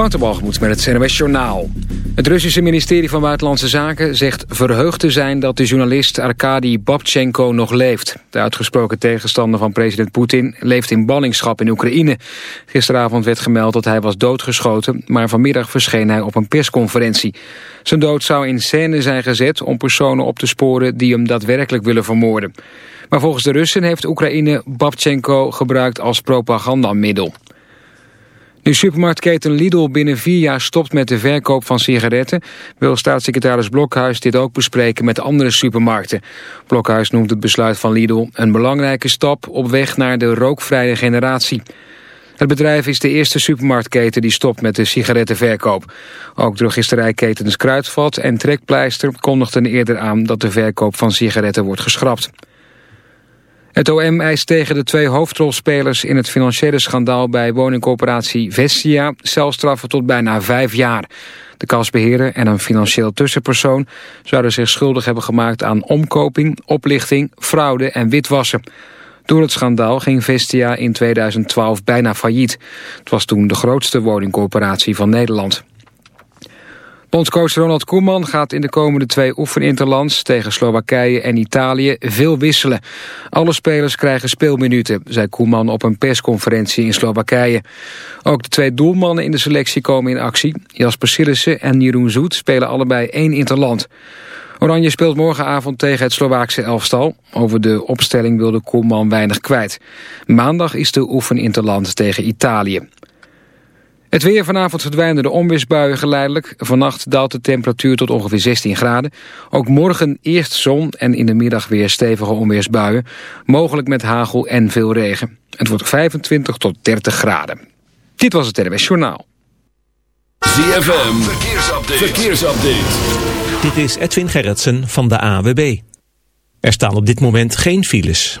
Met het NOS Journaal. Het Russische ministerie van Buitenlandse Zaken zegt verheugd te zijn... dat de journalist Arkady Babchenko nog leeft. De uitgesproken tegenstander van president Poetin leeft in ballingschap in Oekraïne. Gisteravond werd gemeld dat hij was doodgeschoten... maar vanmiddag verscheen hij op een persconferentie. Zijn dood zou in scène zijn gezet om personen op te sporen... die hem daadwerkelijk willen vermoorden. Maar volgens de Russen heeft Oekraïne Babchenko gebruikt als propagandamiddel. Nu supermarktketen Lidl binnen vier jaar stopt met de verkoop van sigaretten... wil staatssecretaris Blokhuis dit ook bespreken met andere supermarkten. Blokhuis noemt het besluit van Lidl een belangrijke stap... op weg naar de rookvrije generatie. Het bedrijf is de eerste supermarktketen die stopt met de sigarettenverkoop. Ook drogisterijketens Kruidvat en Trekpleister kondigden eerder aan... dat de verkoop van sigaretten wordt geschrapt. Het OM eist tegen de twee hoofdrolspelers in het financiële schandaal bij woningcorporatie Vestia celstraffen tot bijna vijf jaar. De kasbeheerder en een financieel tussenpersoon zouden zich schuldig hebben gemaakt aan omkoping, oplichting, fraude en witwassen. Door het schandaal ging Vestia in 2012 bijna failliet. Het was toen de grootste woningcorporatie van Nederland. Bondscoach Ronald Koeman gaat in de komende twee oefeninterlands tegen Slowakije en Italië veel wisselen. Alle spelers krijgen speelminuten, zei Koeman op een persconferentie in Slowakije. Ook de twee doelmannen in de selectie komen in actie. Jasper Sillissen en Jeroen Zoet spelen allebei één interland. Oranje speelt morgenavond tegen het Slovaakse elftal. Over de opstelling wilde Koeman weinig kwijt. Maandag is de oefeninterland tegen Italië. Het weer vanavond verdwijnen de onweersbuien geleidelijk. Vannacht daalt de temperatuur tot ongeveer 16 graden. Ook morgen eerst zon en in de middag weer stevige onweersbuien. Mogelijk met hagel en veel regen. Het wordt 25 tot 30 graden. Dit was het RWS Journaal. ZFM, verkeersupdate. verkeersupdate. Dit is Edwin Gerritsen van de AWB. Er staan op dit moment geen files.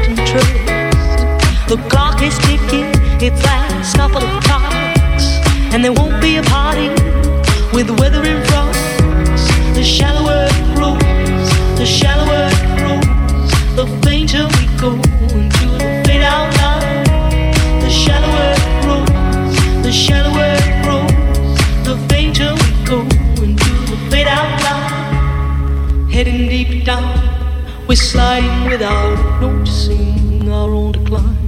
The clock is ticking, its last couple of clocks, and there won't be a party with the weather in front. The shallower it grows, the shallower it grows, the fainter we go into the fade out line. The shallower it grows, the shallower it grows, the fainter we go into the fade out line. Heading deep down, we're sliding without noticing our own decline.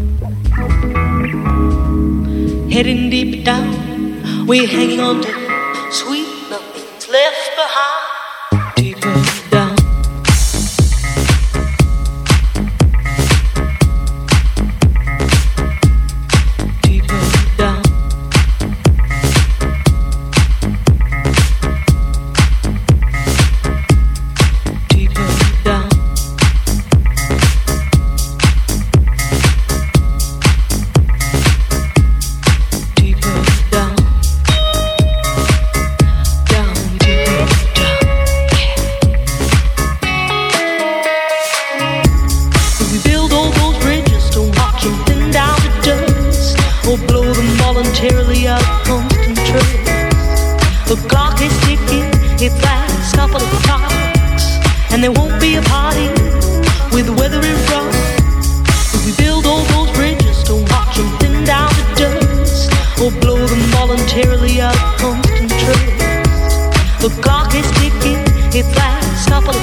We're hanging on to and there won't be a party with the weather in front. If we build all those bridges, don't watch them thin down to dust, or blow them voluntarily out of constant trust. The clock is ticking, its last couple of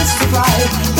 this right.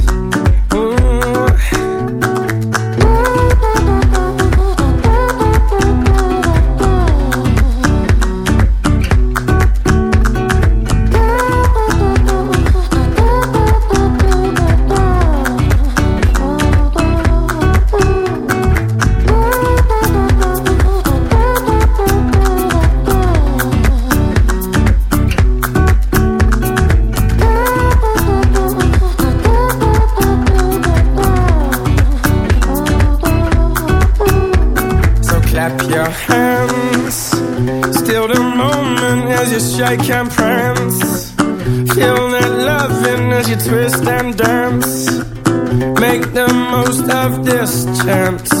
Shake and prance. Feel that loving as you twist and dance. Make the most of this chance.